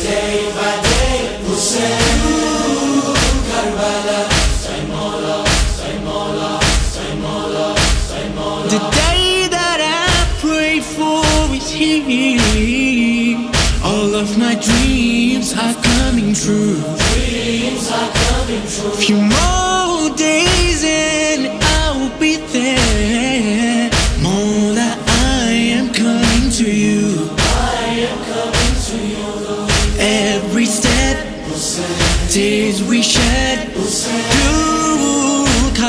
را پیپسی گل اپنا ٹریم ساتھ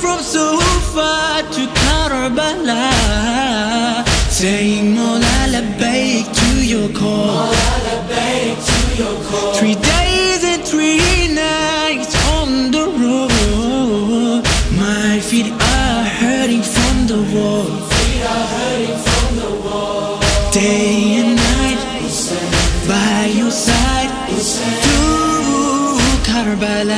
فرم سوار بالکل مار آ فن دار بال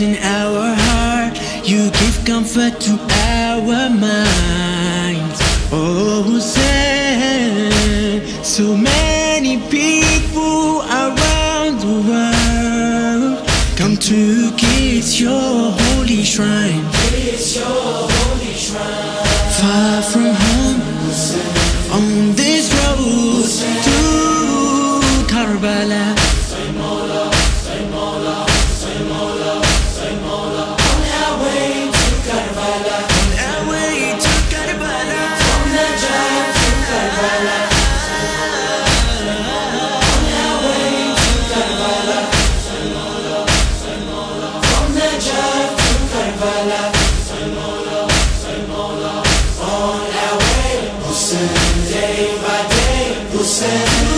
یو کمفائن سمین کمچو ہلی سرائن سوار بالا حسین